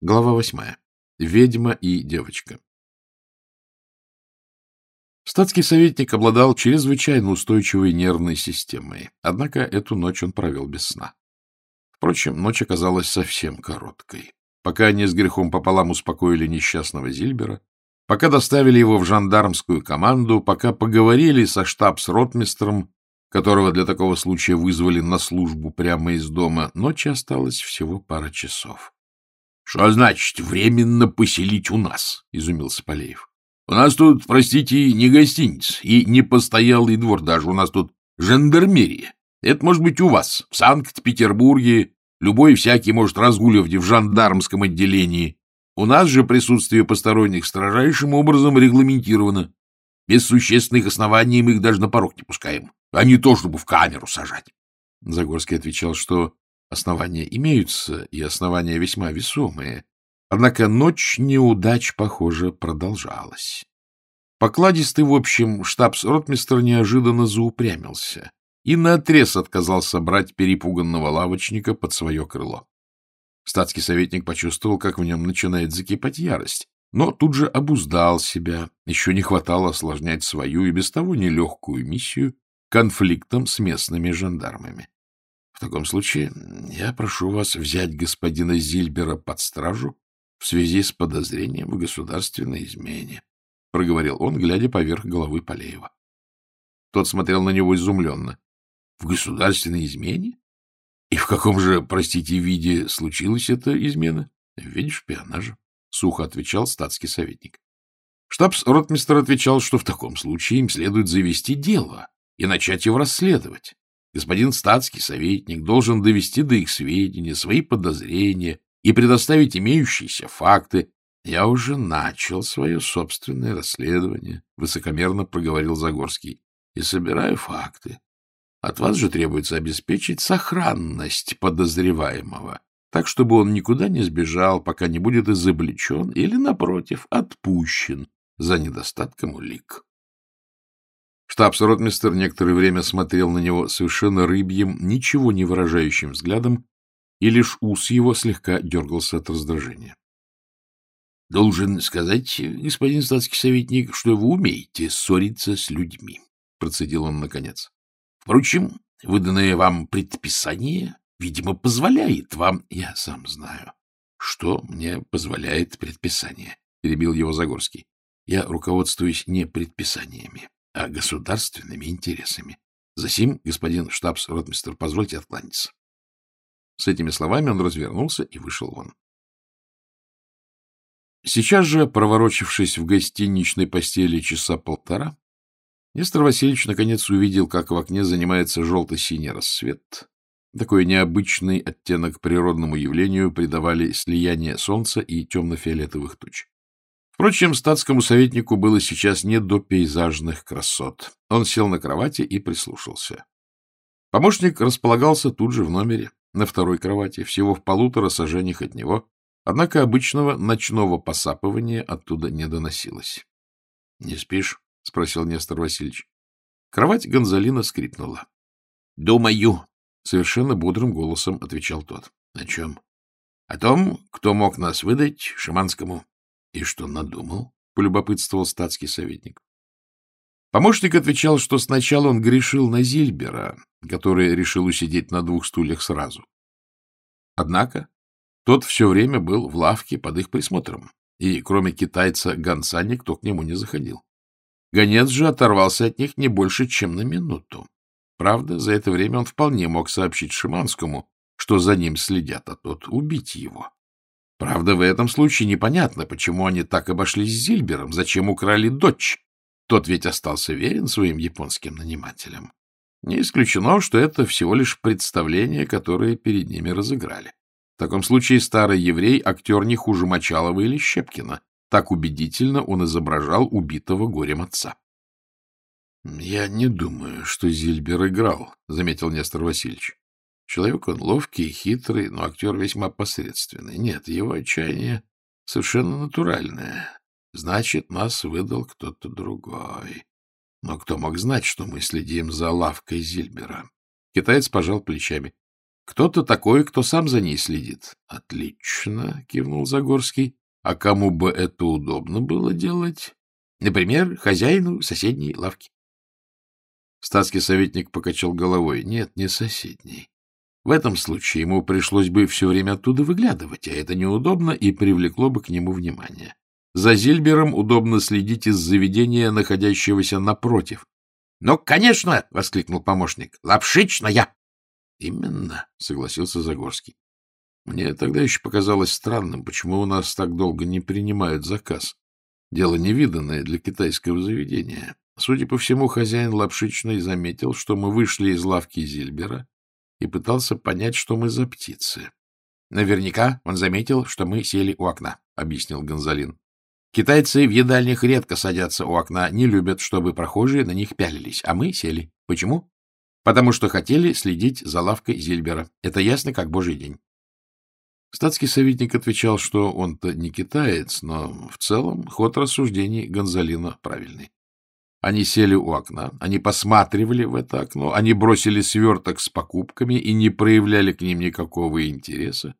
Глава восьмая. Ведьма и девочка. Статский советник обладал чрезвычайно устойчивой нервной системой, однако эту ночь он провел без сна. Впрочем, ночь оказалась совсем короткой. Пока они с грехом пополам успокоили несчастного Зильбера, пока доставили его в жандармскую команду, пока поговорили со штабс-ротмистром, которого для такого случая вызвали на службу прямо из дома, ночи осталось всего пара часов. — Что значит временно поселить у нас? — изумился Полеев. — У нас тут, простите, не гостиница и не постоялый двор даже, у нас тут жандармерия. Это может быть у вас, в Санкт-Петербурге, любой всякий может разгуливать в жандармском отделении. У нас же присутствие посторонних строжайшим образом регламентировано. Без существенных оснований мы их даже на порог не пускаем, а не то, чтобы в камеру сажать. Загорский отвечал, что Основания имеются, и основания весьма весомые. Однако ночь неудач, похоже, продолжалась. Покладистый, в общем, штабс-ротмистр неожиданно заупрямился и наотрез отказался брать перепуганного лавочника под свое крыло. Статский советник почувствовал, как в нем начинает закипать ярость, но тут же обуздал себя. Еще не хватало осложнять свою и без того нелегкую миссию конфликтом с местными жандармами. В таком случае я прошу вас взять господина Зильбера под стражу в связи с подозрением в государственной измене, — проговорил он, глядя поверх головы Полеева. Тот смотрел на него изумленно. — В государственной измене? И в каком же, простите, виде случилась эта измена? — В виде шпионажа, — сухо отвечал статский советник. Штабс-ротмистр отвечал, что в таком случае им следует завести дело и начать его расследовать. Господин статский советник должен довести до их сведения свои подозрения и предоставить имеющиеся факты. Я уже начал свое собственное расследование, — высокомерно проговорил Загорский, — и собираю факты. От вас же требуется обеспечить сохранность подозреваемого, так, чтобы он никуда не сбежал, пока не будет изобличен или, напротив, отпущен за недостатком улик. Штабс-ротмистер некоторое время смотрел на него совершенно рыбьим, ничего не выражающим взглядом, и лишь ус его слегка дергался от раздражения. — Должен сказать, господин статский советник, что вы умеете ссориться с людьми, — процедил он наконец. — Впрочем, выданное вам предписание, видимо, позволяет вам... — Я сам знаю, что мне позволяет предписание, — перебил его Загорский. — Я руководствуюсь не предписаниями, а государственными интересами. Засим, господин штабс-ротмистер, позвольте откланяться. С этими словами он развернулся и вышел вон. Сейчас же, проворочившись в гостиничной постели часа полтора, Нестор Васильевич наконец увидел, как в окне занимается желто-синий рассвет. Такой необычный оттенок природному явлению придавали слияние солнца и темно-фиолетовых туч. Впрочем, статскому советнику было сейчас не до пейзажных красот. Он сел на кровати и прислушался. Помощник располагался тут же в номере, на второй кровати, всего в полутора сажениях от него, однако обычного ночного посапывания оттуда не доносилось. — Не спишь? — спросил Нестор Васильевич. Кровать Гонзалина скрипнула. — Думаю, — совершенно бодрым голосом отвечал тот. — О чем? — О том, кто мог нас выдать Шиманскому. — И что надумал? — полюбопытствовал статский советник. Помощник отвечал, что сначала он грешил на Зильбера, который решил усидеть на двух стульях сразу. Однако тот все время был в лавке под их присмотром, и кроме китайца гонца никто к нему не заходил. Гонец же оторвался от них не больше, чем на минуту. Правда, за это время он вполне мог сообщить Шиманскому, что за ним следят, а тот убить его. Правда, в этом случае непонятно, почему они так обошлись с Зильбером, зачем украли дочь. Тот ведь остался верен своим японским нанимателям. Не исключено, что это всего лишь представление, которое перед ними разыграли. В таком случае старый еврей — актер не хуже Мочалова или Щепкина. Так убедительно он изображал убитого горем отца. — Я не думаю, что Зильбер играл, — заметил Нестор Васильевич. Человек он ловкий, хитрый, но актер весьма посредственный. Нет, его отчаяние совершенно натуральное. Значит, нас выдал кто-то другой. Но кто мог знать, что мы следим за лавкой Зильбера? Китаец пожал плечами. Кто-то такой, кто сам за ней следит. — Отлично, — кивнул Загорский. — А кому бы это удобно было делать? Например, хозяину соседней лавки. Статский советник покачал головой. Нет, не соседней. В этом случае ему пришлось бы все время оттуда выглядывать, а это неудобно и привлекло бы к нему внимание. За Зильбером удобно следить из заведения, находящегося напротив. — Ну, конечно! — воскликнул помощник. — Лапшичная! — Именно, — согласился Загорский. Мне тогда еще показалось странным, почему у нас так долго не принимают заказ. Дело невиданное для китайского заведения. Судя по всему, хозяин лапшичной заметил, что мы вышли из лавки Зильбера и пытался понять, что мы за птицы. — Наверняка он заметил, что мы сели у окна, — объяснил Гонзалин. Китайцы в едальнях редко садятся у окна, не любят, чтобы прохожие на них пялились, а мы сели. Почему? Потому что хотели следить за лавкой Зильбера. Это ясно, как божий день. Статский советник отвечал, что он-то не китаец, но в целом ход рассуждений Гонзалина правильный. Они сели у окна, они посматривали в это окно, они бросили сверток с покупками и не проявляли к ним никакого интереса.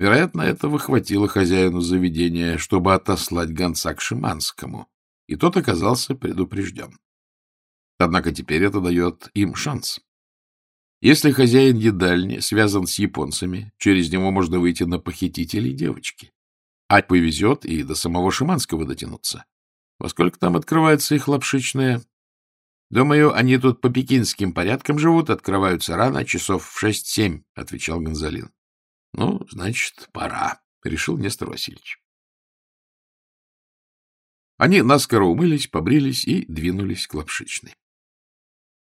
Вероятно, этого хватило хозяину заведения, чтобы отослать гонца к Шиманскому, и тот оказался предупрежден. Однако теперь это дает им шанс. Если хозяин едальни связан с японцами, через него можно выйти на похитителей девочки. А повезет и до самого Шиманского дотянуться. Во сколько там открывается их лапшичная? Думаю, они тут по пекинским порядкам живут, открываются рано, часов в шесть-семь, — отвечал Гонзалин. — Ну, значит, пора, — решил Нестор Васильевич. Они наскоро умылись, побрились и двинулись к лапшичной.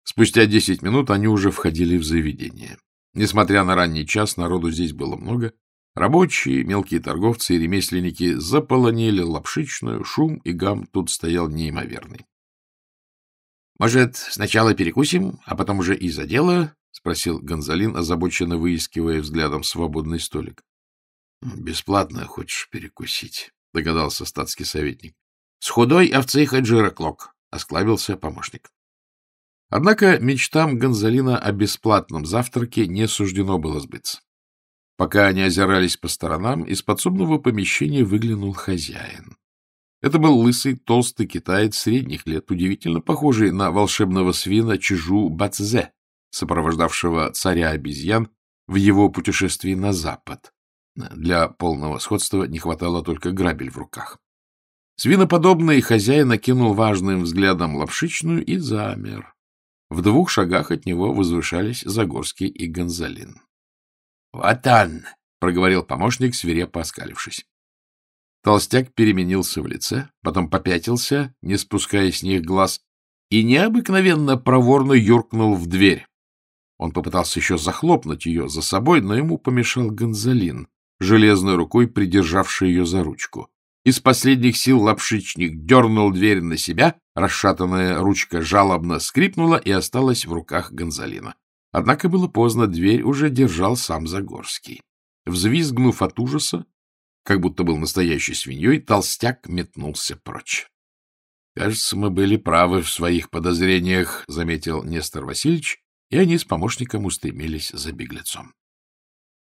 Спустя десять минут они уже входили в заведение. Несмотря на ранний час, народу здесь было много. Рабочие, мелкие торговцы и ремесленники заполонили лапшичную, шум и гам тут стоял неимоверный. — Может, сначала перекусим, а потом уже и за дело? — спросил Гонзалин, озабоченно выискивая взглядом свободный столик. — Бесплатно хочешь перекусить, — догадался статский советник. — С худой овцы Хаджира Клок, — осклабился помощник. Однако мечтам Гонзалина о бесплатном завтраке не суждено было сбыться. Пока они озирались по сторонам, из подсобного помещения выглянул хозяин. Это был лысый, толстый китаец средних лет, удивительно похожий на волшебного свина Чижу Бацзе, сопровождавшего царя обезьян в его путешествии на запад. Для полного сходства не хватало только грабель в руках. Свиноподобный хозяин окинул важным взглядом лапшичную и замер. В двух шагах от него возвышались Загорский и Гонзалин. — Вот он! — проговорил помощник, свирепо оскалившись. Толстяк переменился в лице, потом попятился, не спуская с них глаз, и необыкновенно проворно юркнул в дверь. Он попытался еще захлопнуть ее за собой, но ему помешал Гонзалин, железной рукой придержавший ее за ручку. Из последних сил лапшичник дернул дверь на себя, расшатанная ручка жалобно скрипнула и осталась в руках Гонзалина. Однако было поздно, дверь уже держал сам Загорский. Взвизгнув от ужаса, как будто был настоящей свиньей, толстяк метнулся прочь. — Кажется, мы были правы в своих подозрениях, — заметил Нестор Васильевич, и они с помощником устремились за беглецом.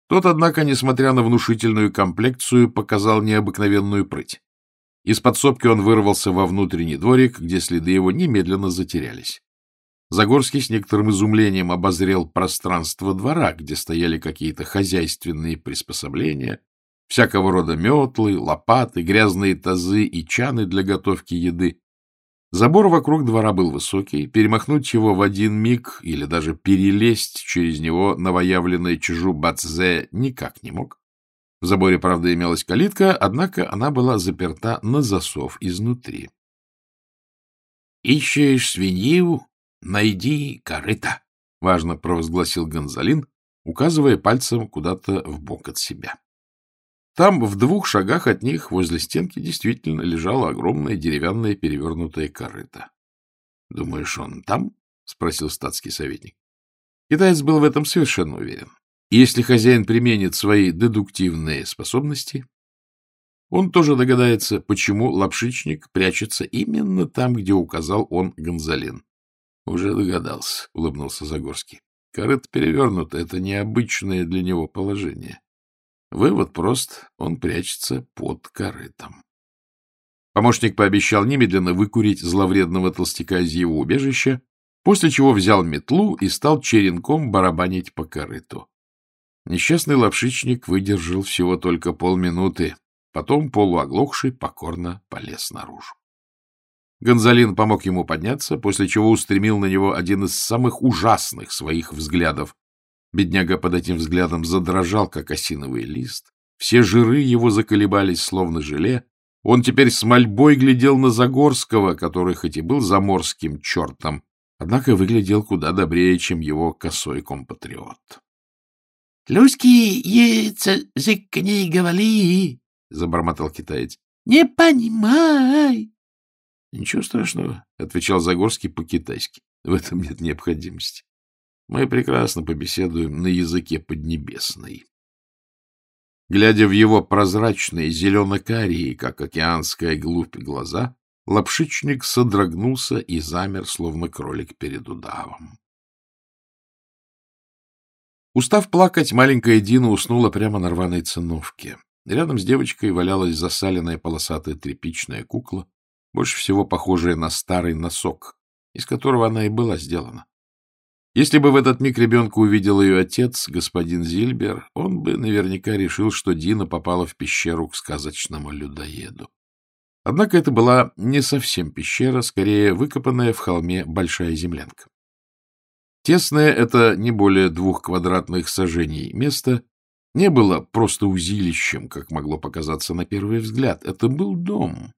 Тот, однако, несмотря на внушительную комплекцию, показал необыкновенную прыть. Из подсобки он вырвался во внутренний дворик, где следы его немедленно затерялись. Загорский с некоторым изумлением обозрел пространство двора, где стояли какие-то хозяйственные приспособления, всякого рода метлы, лопаты, грязные тазы и чаны для готовки еды, Забор вокруг двора был высокий, перемахнуть его в один миг или даже перелезть через него новоявленный чужу Бацзе никак не мог. В заборе, правда, имелась калитка, однако она была заперта на засов изнутри. — Ищешь свинью? Найди корыто, — важно провозгласил Гонзалин, указывая пальцем куда-то в бок от себя. Там, в двух шагах от них, возле стенки, действительно лежала огромная деревянная перевернутая корыта. — Думаешь, он там? — спросил статский советник. Китаец был в этом совершенно уверен. если хозяин применит свои дедуктивные способности, он тоже догадается, почему лапшичник прячется именно там, где указал он Гонзалин. — Уже догадался, — улыбнулся Загорский. Корыто перевернуто — это необычное для него положение. Вывод прост — он прячется под корытом. Помощник пообещал немедленно выкурить зловредного толстяка из его убежища, после чего взял метлу и стал черенком барабанить по корыту. Несчастный лапшичник выдержал всего только полминуты, потом, полуоглохший, покорно полез наружу. Гонзалин помог ему подняться, после чего устремил на него один из самых ужасных своих взглядов. Бедняга под этим взглядом задрожал, как осиновый лист. Все жиры его заколебались, словно желе, он теперь с мольбой глядел на Загорского, который хоть и был заморским чертом, однако выглядел куда добрее, чем его косой компатриот. — Люськи яйца зыкни говори, — забормотал китаец. — Не понимай. — Ничего страшного, — отвечал Загорский по-китайски. — В этом нет необходимости. Мы прекрасно побеседуем на языке поднебесный. Глядя в его прозрачные зелено-карие, как океанская глубь, глаза, лапшичник содрогнулся и замер, словно кролик перед удавом. Устав плакать, маленькая Дина уснула прямо на рваной циновке. Рядом с девочкой валялась засаленная полосатая тряпичная кукла, больше всего похожая на старый носок, из которого она и была сделана. Если бы в этот миг ребенка увидел ее отец, господин Зильбер, он бы наверняка решил, что Дина попала в пещеру к сказочному людоеду. Однако это была не совсем пещера, скорее выкопанная в холме большая землянка. Тесное это не более двух квадратных сажений место не было просто узилищем, как могло показаться на первый взгляд. Это был дом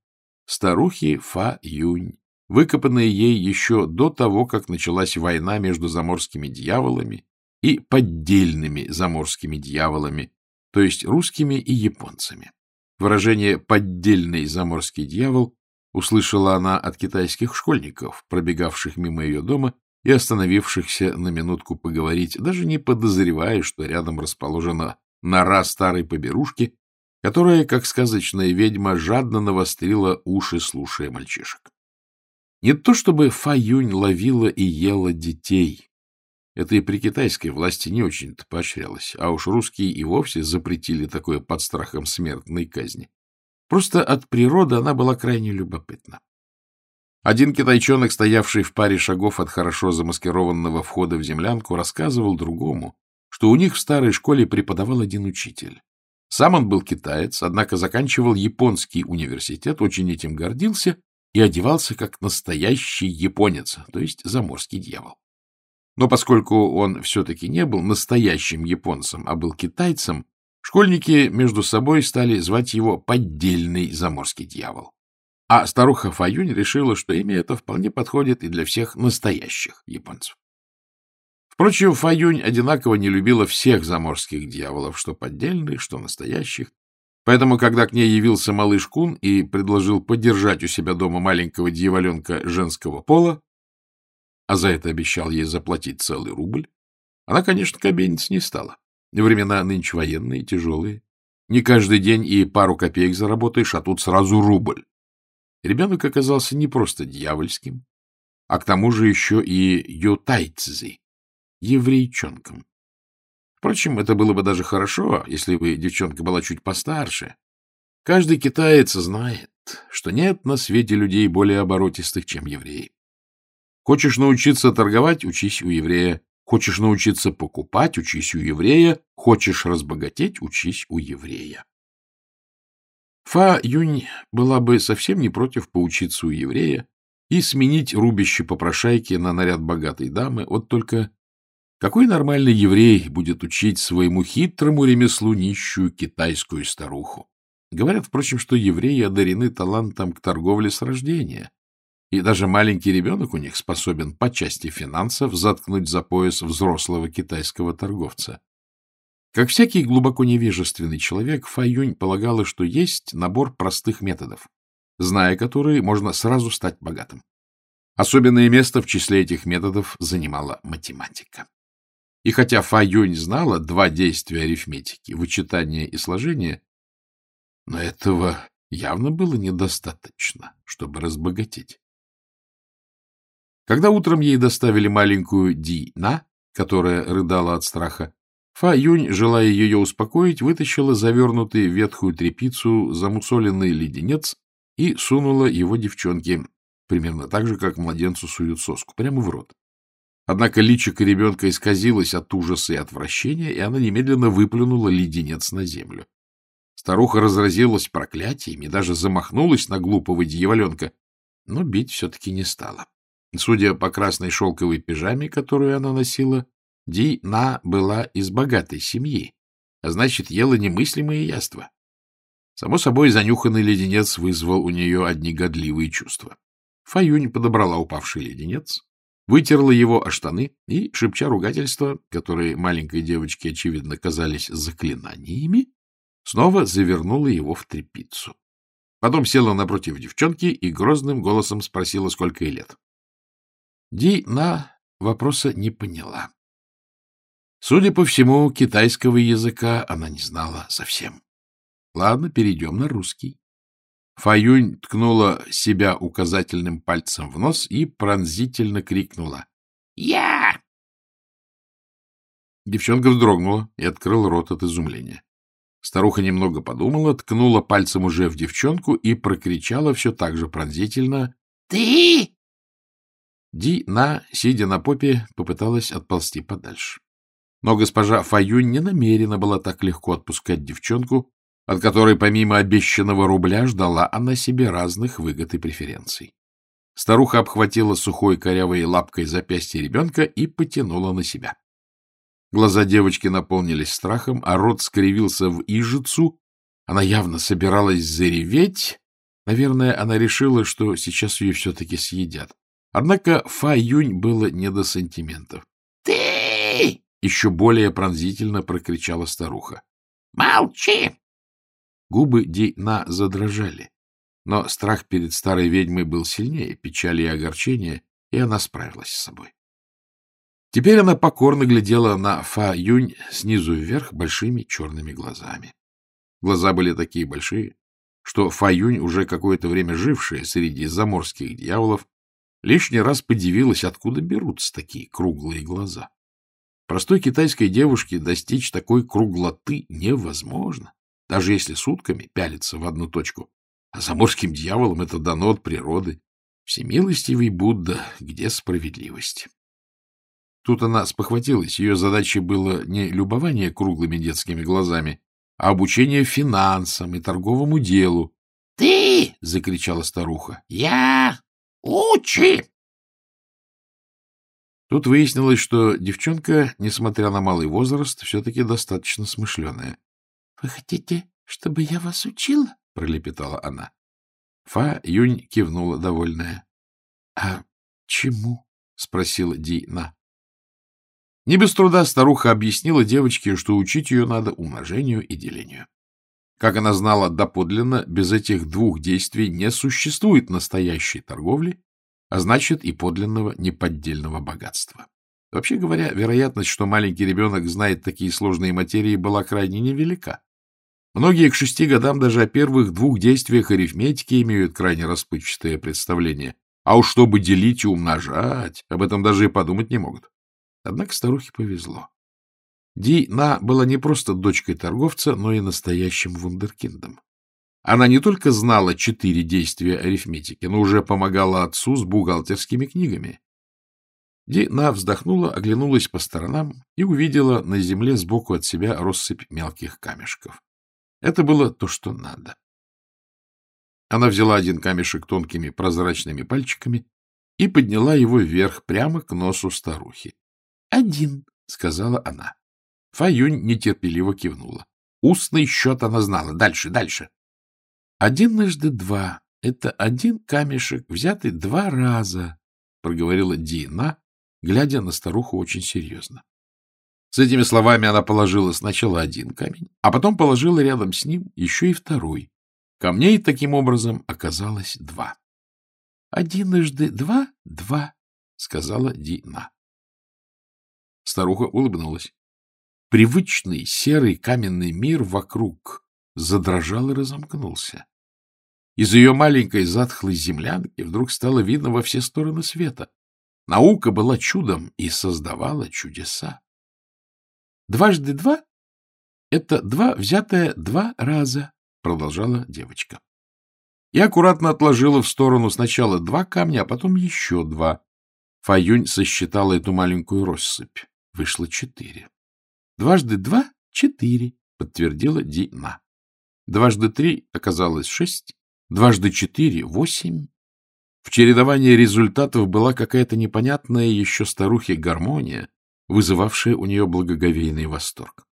старухи Фа Юнь, выкопанные ей еще до того, как началась война между заморскими дьяволами и поддельными заморскими дьяволами, то есть русскими и японцами. Выражение «поддельный заморский дьявол» услышала она от китайских школьников, пробегавших мимо ее дома и остановившихся на минутку поговорить, даже не подозревая, что рядом расположена нора старой поберушки, которая, как сказочная ведьма, жадно навострила уши, слушая мальчишек. Не то чтобы Фаюнь ловила и ела детей. Это и при китайской власти не очень-то поощрялось, а уж русские и вовсе запретили такое под страхом смертной казни. Просто от природы она была крайне любопытна. Один китайчонок, стоявший в паре шагов от хорошо замаскированного входа в землянку, рассказывал другому, что у них в старой школе преподавал один учитель. Сам он был китаец, однако заканчивал японский университет, очень этим гордился и одевался как настоящий японец, то есть заморский дьявол. Но поскольку он все-таки не был настоящим японцем, а был китайцем, школьники между собой стали звать его поддельный заморский дьявол. А старуха Фаюнь решила, что имя это вполне подходит и для всех настоящих японцев. Впрочем, Фаюнь одинаково не любила всех заморских дьяволов, что поддельных, что настоящих, Поэтому, когда к ней явился малыш Кун и предложил поддержать у себя дома маленького дьяволенка женского пола, а за это обещал ей заплатить целый рубль, она, конечно, кабениться не стала. Времена нынче военные, тяжелые. Не каждый день и пару копеек заработаешь, а тут сразу рубль. Ребенок оказался не просто дьявольским, а к тому же еще и ютайцзи, еврейчонком. Впрочем, это было бы даже хорошо, если бы девчонка была чуть постарше. Каждый китаец знает, что нет на свете людей более оборотистых, чем евреи. Хочешь научиться торговать — учись у еврея. Хочешь научиться покупать — учись у еврея. Хочешь разбогатеть — учись у еврея. Фа Юнь была бы совсем не против поучиться у еврея и сменить рубище попрошайки на наряд богатой дамы, вот только какой нормальный еврей будет учить своему хитрому ремеслу нищую китайскую старуху? Говорят, впрочем, что евреи одарены талантом к торговле с рождения, и даже маленький ребенок у них способен по части финансов заткнуть за пояс взрослого китайского торговца. Как всякий глубоко невежественный человек, Фаюнь полагала, что есть набор простых методов, зная которые, можно сразу стать богатым. Особенное место в числе этих методов занимала математика. И хотя Фа Юнь знала два действия арифметики — вычитание и сложение, но этого явно было недостаточно, чтобы разбогатеть. Когда утром ей доставили маленькую Ди На, которая рыдала от страха. Фа Юнь, желая ее успокоить, вытащила завернутый в ветхую тряпицу замусоленный леденец и сунула его девчонке, примерно так же, как младенцу суют соску, прямо в рот. Однако личико ребенка исказилось от ужаса и отвращения, и она немедленно выплюнула леденец на землю. Старуха разразилась проклятиями, даже замахнулась на глупого дьяволенка, но бить все-таки не стала. Судя по красной шелковой пижаме, которую она носила, Ди На была из богатой семьи, а значит, ела немыслимые яства. Само собой, занюханный леденец вызвал у нее одни годливые чувства. Фаюнь подобрала упавший леденец, вытерла его о штаны и, шепча ругательства, которые маленькой девочке, очевидно, казались заклинаниями, снова завернула его в тряпицу. Потом села напротив девчонки и грозным голосом спросила, сколько ей лет. Ди На вопроса не поняла. Судя по всему, китайского языка она не знала совсем. Ладно, перейдем на русский. Фаюнь ткнула себя указательным пальцем в нос и пронзительно крикнула. «Я!» Девчонка вздрогнула и открыла рот от изумления. Старуха немного подумала, ткнула пальцем уже в девчонку и прокричала все так же пронзительно. «Ты!» Ди На, сидя на попе, попыталась отползти подальше. Но госпожа Фаюнь не намерена была так легко отпускать девчонку, от которой помимо обещанного рубля ждала она себе разных выгод и преференций. Старуха обхватила сухой корявой лапкой запястье ребенка и потянула на себя. Глаза девочки наполнились страхом, а рот скривился в ижицу. Она явно собиралась зареветь. Наверное, она решила, что сейчас ее все-таки съедят. Однако Фа Юнь было не до сантиментов. — Ты! — еще более пронзительно прокричала старуха. — Молчи! Губы Ди На задрожали, но страх перед старой ведьмой был сильнее печали и огорчения, и она справилась с собой. Теперь она покорно глядела на Фа Юнь снизу вверх большими черными глазами. Глаза были такие большие, что Фа Юнь, уже какое-то время жившая среди заморских дьяволов, лишний раз подивилась, откуда берутся такие круглые глаза. Простой китайской девушке достичь такой круглоты невозможно даже если сутками пялится в одну точку. А заморским дьяволам это дано от природы. Всемилостивый Будда, где справедливость? Тут она спохватилась. Ее задачей было не любование круглыми детскими глазами, а обучение финансам и торговому делу. — Ты! — закричала старуха. — Я! Учи! Тут выяснилось, что девчонка, несмотря на малый возраст, все-таки достаточно смышленая. — Вы хотите, чтобы я вас учила? — пролепетала она. Фа Юнь кивнула, довольная. — А чему? — спросила Ди. Не без труда старуха объяснила девочке, что учить ее надо умножению и делению. Как она знала доподлинно, без этих двух действий не существует настоящей торговли, а значит и подлинного неподдельного богатства. Вообще говоря, вероятность, что маленький ребенок знает такие сложные материи, была крайне невелика. Многие к шести годам даже о первых двух действиях арифметики имеют крайне расплывчатое представление. А уж чтобы делить и умножать, об этом даже и подумать не могут. Однако старухе повезло. Ди На была не просто дочкой торговца, но и настоящим вундеркиндом. Она не только знала четыре действия арифметики, но уже помогала отцу с бухгалтерскими книгами. Ди На вздохнула, оглянулась по сторонам и увидела на земле сбоку от себя россыпь мелких камешков. Это было то, что надо. Она взяла один камешек тонкими прозрачными пальчиками и подняла его вверх, прямо к носу старухи. — Один, — сказала она. Фаюнь нетерпеливо кивнула. Устный счет она знала. Дальше, дальше. Одинножды два — это один камешек, взятый два раза, — проговорила Дина, глядя на старуху очень серьезно. С этими словами она положила сначала один камень, а потом положила рядом с ним еще и второй. Камней таким образом оказалось два. — Одиножды два — два, — сказала Дина. Старуха улыбнулась. Привычный серый каменный мир вокруг задрожал и разомкнулся. Из ее маленькой затхлой землянки вдруг стало видно во все стороны света. Наука была чудом и создавала чудеса. Дважды два — это два взятое два раза, — продолжала девочка. И аккуратно отложила в сторону сначала два камня, а потом еще два. Фаюнь сосчитала эту маленькую россыпь. Вышло четыре. Дважды два — четыре, — подтвердила Дина. Дважды три оказалось шесть, дважды четыре — восемь. В чередовании результатов была какая-то непонятная еще старухе гармония, вызывавшая у нее благоговейный восторг.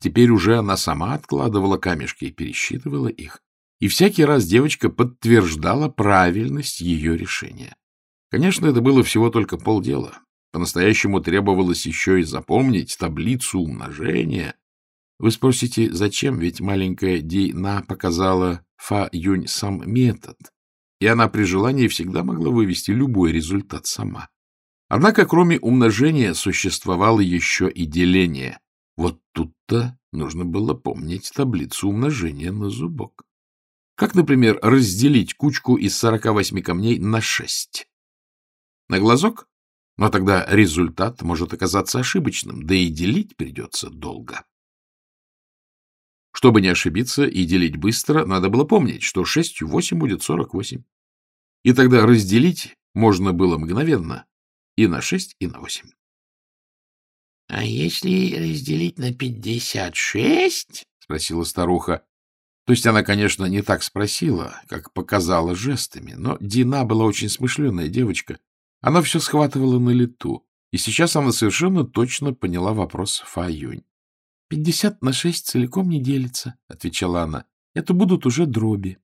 Теперь уже она сама откладывала камешки и пересчитывала их, и всякий раз девочка подтверждала правильность ее решения. Конечно, это было всего только полдела. По-настоящему требовалось еще и запомнить таблицу умножения. Вы спросите, зачем? Ведь маленькая Дина показала Фа Юнь сам метод, и она при желании всегда могла вывести любой результат сама. Однако, кроме умножения, существовало еще и деление. Вот тут-то нужно было помнить таблицу умножения на зубок. Как, например, разделить кучку из 48 камней на 6? На глазок? Но тогда результат может оказаться ошибочным, да и делить придется долго. Чтобы не ошибиться и делить быстро, надо было помнить, что 6 в 8 будет 48. И тогда разделить можно было мгновенно и на 6, и на 8. — А если разделить на 56? — спросила старуха. То есть она, конечно, не так спросила, как показала жестами, но Дина была очень смышленая девочка. Она все схватывала на лету, и сейчас она совершенно точно поняла вопрос Фа Юнь. — Пятьдесят на шесть целиком не делится, — отвечала она. — Это будут уже дроби.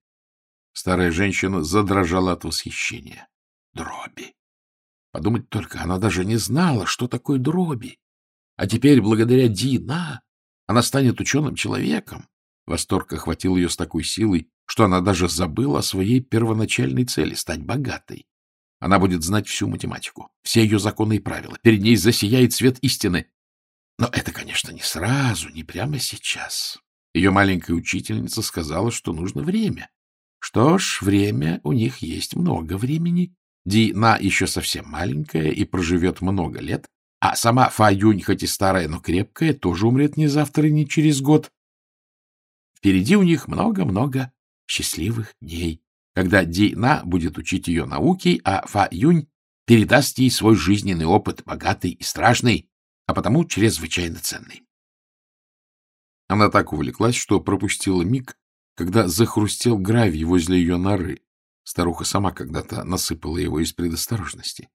Старая женщина задрожала от восхищения. Дроби! Подумать только, она даже не знала, что такое дроби. А теперь, благодаря Дина, она станет ученым человеком. Восторг охватил ее с такой силой, что она даже забыла о своей первоначальной цели — стать богатой. Она будет знать всю математику, все ее законы и правила. Перед ней засияет свет истины. Но это, конечно, не сразу, не прямо сейчас. Ее маленькая учительница сказала, что нужно время. Что ж, время у них есть много времени. Дина еще совсем маленькая и проживет много лет, а сама Фа Юнь, хоть и старая, но крепкая, тоже умрет не завтра, не через год. Впереди у них много-много счастливых дней, когда Дина будет учить ее науке, а Фа Юнь передаст ей свой жизненный опыт, богатый и страшный, а потому чрезвычайно ценный. Она так увлеклась, что пропустила миг, когда захрустел гравий возле ее норы. Старуха сама когда-то насыпала его из предосторожности.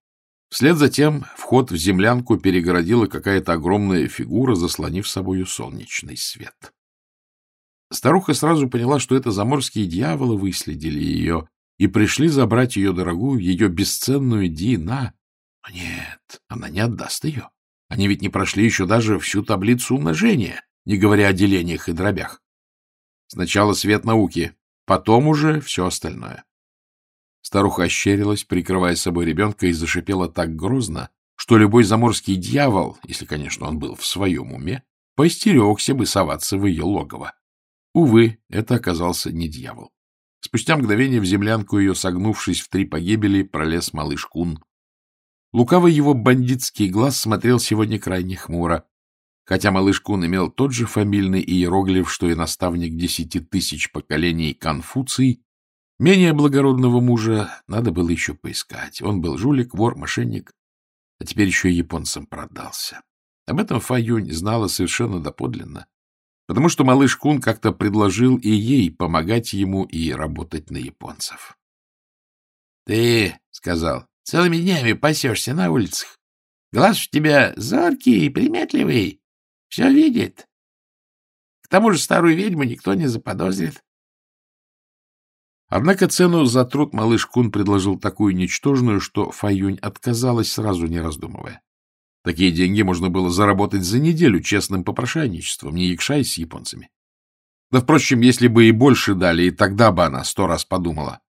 Вслед за тем вход в землянку перегородила какая-то огромная фигура, заслонив собою солнечный свет. Старуха сразу поняла, что это заморские дьяволы выследили ее и пришли забрать ее дорогую, ее бесценную Дина. Но нет, она не отдаст ее. Они ведь не прошли еще даже всю таблицу умножения, не говоря о делениях и дробях. Сначала свет науки, потом уже все остальное. Старуха ощерилась, прикрывая собой ребенка, и зашипела так грозно, что любой заморский дьявол, если, конечно, он был в своем уме, поистерегся бы соваться в ее логово. Увы, это оказался не дьявол. Спустя мгновение в землянку ее, согнувшись в три погибели, пролез малыш Кун. Лукавый его бандитский глаз смотрел сегодня крайне хмуро, хотя малыш Кун имел тот же фамильный иероглиф, что и наставник десяти тысяч поколений Конфуций, менее благородного мужа надо было еще поискать. Он был жулик, вор, мошенник, а теперь еще и японцам продался. Об этом Фа Юнь знала совершенно доподлинно потому что малыш Кун как-то предложил и ей помогать ему и работать на японцев. — Ты, — сказал, — целыми днями пасешься на улицах. Глаз у тебя зоркий и приметливый, все видит. К тому же старую ведьму никто не заподозрит. Однако цену за труд малыш Кун предложил такую ничтожную, что Фаюнь отказалась, сразу не раздумывая. Такие деньги можно было заработать за неделю честным попрошайничеством, не якшаясь с японцами. Да, впрочем, если бы и больше дали, и тогда бы она сто раз подумала.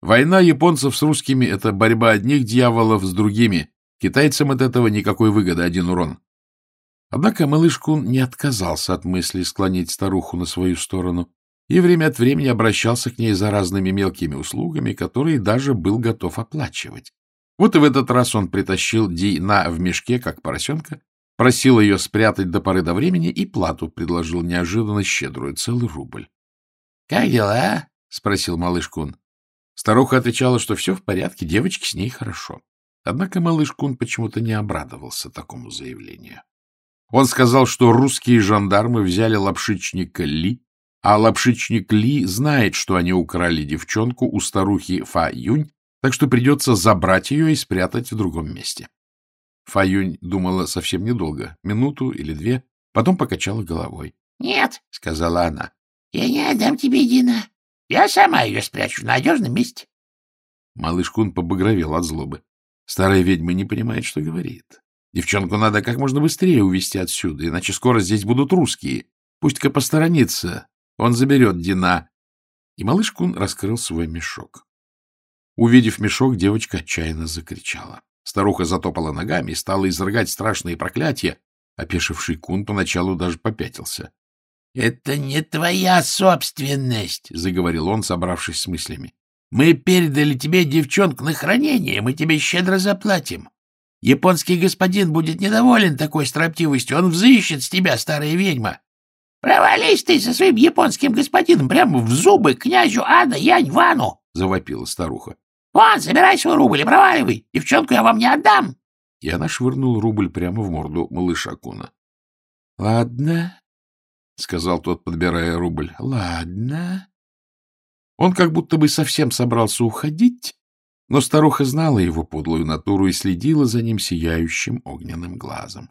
Война японцев с русскими — это борьба одних дьяволов с другими. Китайцам от этого никакой выгоды, один урон. Однако малыш Кун не отказался от мысли склонить старуху на свою сторону и время от времени обращался к ней за разными мелкими услугами, которые даже был готов оплачивать. Вот и в этот раз он притащил Дина в мешке, как поросенка, просил ее спрятать до поры до времени и плату предложил неожиданно щедрую, целый рубль. — Как дела? — спросил малыш Кун. Старуха отвечала, что все в порядке, девочке с ней хорошо. Однако малыш Кун почему-то не обрадовался такому заявлению. Он сказал, что русские жандармы взяли лапшичника Ли, а лапшичник Ли знает, что они украли девчонку у старухи Фа Юнь, так что придется забрать ее и спрятать в другом месте. Фа Юнь думала совсем недолго, минуту или две, потом покачала головой. — Нет, — сказала она, — я не отдам тебе Дина. Я сама ее спрячу в надежном месте. Малыш Кун побагровел от злобы. Старая ведьма не понимает, что говорит. Девчонку надо как можно быстрее увезти отсюда, иначе скоро здесь будут русские. Пусть-ка посторонится, он заберет Дина. И малыш Кун раскрыл свой мешок. Увидев мешок, девочка отчаянно закричала. Старуха затопала ногами и стала изрыгать страшные проклятия. Опешивший Кун поначалу даже попятился. — Это не твоя собственность, — заговорил он, собравшись с мыслями. — Мы передали тебе девчонку на хранение, мы тебе щедро заплатим. Японский господин будет недоволен такой строптивостью, он взыщет с тебя, старая ведьма. Провались ты со своим японским господином прямо в зубы князю Ада Янь Вану, — завопила старуха. — Вон, забирай свой рубль и проваливай, девчонку я вам не отдам. И она швырнула рубль прямо в морду малыша Куна. — Ладно, — сказал тот, подбирая рубль. — Ладно. Он как будто бы совсем собрался уходить, но старуха знала его подлую натуру и следила за ним сияющим огненным глазом.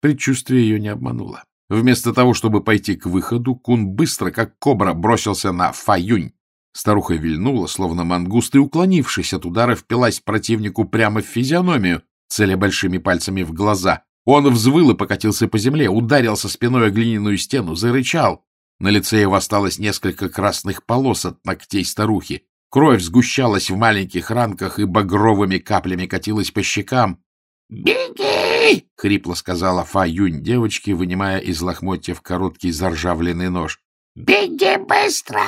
Предчувствие ее не обмануло. Вместо того, чтобы пойти к выходу, Кун быстро, как кобра, бросился на Фаюнь. Старуха вильнула, словно мангуст, и, уклонившись от удара, впилась противнику прямо в физиономию, целя большими пальцами в глаза. Он взвыл и покатился по земле, ударился спиной о глиняную стену, зарычал. На лице его осталось несколько красных полос от ногтей старухи. Кровь сгущалась в маленьких ранках и багровыми каплями катилась по щекам. «Беги!» — хрипло сказала Фа Юнь девочке, вынимая из лохмотьев короткий заржавленный нож. «Беги быстро!»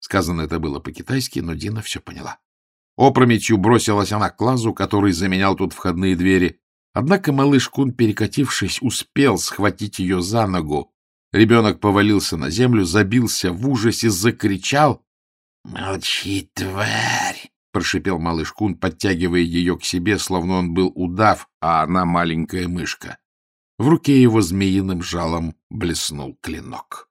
Сказано это было по-китайски, но Дина все поняла. Опрометью бросилась она к лазу, который заменял тут входные двери. Однако малыш Кун, перекатившись, успел схватить ее за ногу. Ребенок повалился на землю, забился в ужасе, закричал — Молчи, тварь! — прошипел малыш Кун, подтягивая ее к себе, словно он был удав, а она маленькая мышка. В руке его змеиным жалом блеснул клинок.